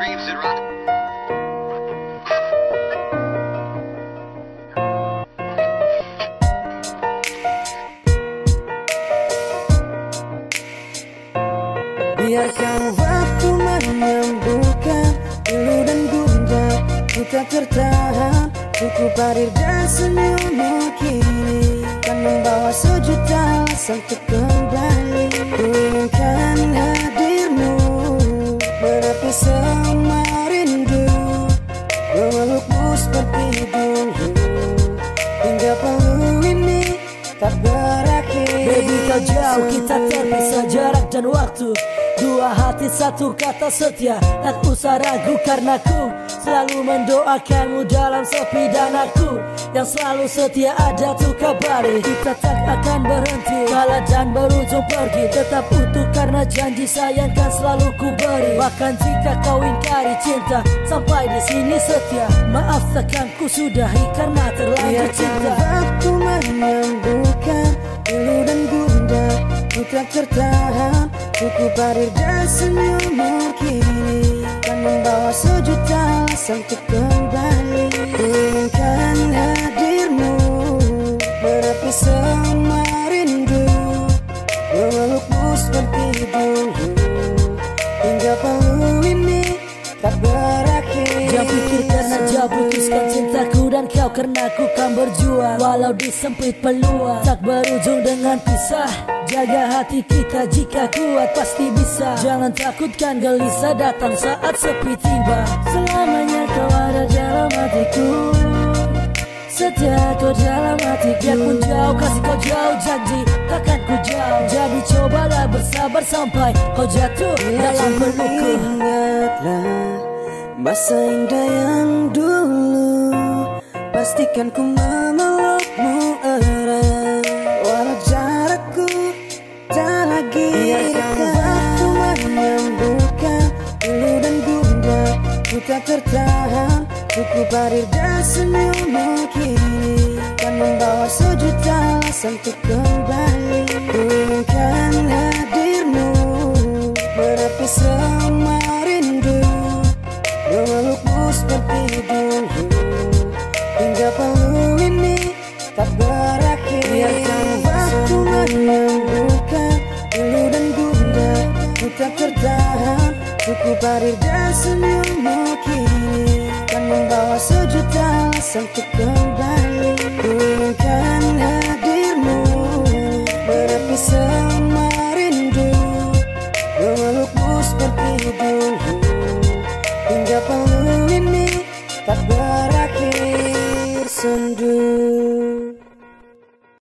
Biarkan waktu menyembuhkan Pilu dan gundah Kita tertahan. Cukup hadir dan senyummu kini Kan membawa sejuta alasan untuk kembali. Ku inginkan hadirmu Menepi Peluh ini tak berakhir. Baby kau jauh kita terpisah jarak dan waktu Dua hati satu kata setia. Tak usah ragu karena ku Selalu mendoakanmu dalam sepi dan aku Yang selalu setia ada tuh kembali Kita tak akan berhenti. Kalah dan berujung pergi. Tetap utuh karena janji sayang kan selalu ku beri. Bahkan jika kau ingkari cinta Sampai di sini setia. Maaf takkan ku sudahi karena terlanjur Biarkan cinta. waktu menyembuhkan Pilu dan gundah Ku tak tertahan Cukup hadir dan senyummu kini Kan membawa sejuta alasan untuk kembali. Ku inginkan hadirmu Menepi semua rindu. Memelukmu seperti dulu. Hingga peluh ini tak pikir jauh putuskan cintaku dan kau karena ku kan berjuang. Walau di sempit peluang tak berujung dengan pisah. Jaga hati kita jika kuat pasti bisa. Jangan takutkan gelisah datang saat sepi tiba. Selamanya kau ada dalam hatiku. Setia kau dalam hatiku Biarpun jauh kasih kau jauh janji Takkan ku jauh. Jadi cobalah bersabar sampai kau jatuh dalam pelukku Ingatlah masa indah yang dulu Pastikan ku memelukmu erat. Walau jarakku tak lagi Biarkan waktu menyembuhkan Pilu dan gundah Ku tak tertahan. Cukup hadir dan senyummu kini Kan membawa sejuta alasan untuk kembali. Ku inginkan hadirmu Menepi dulu Hingga peluh ini tak berakhir. Biarkan waktu menyembuhkan Pilu dan gundah Ku tak tertahan. Cukup hadir dan senyummu kini Kan membawa sejuta alasan untuk kembali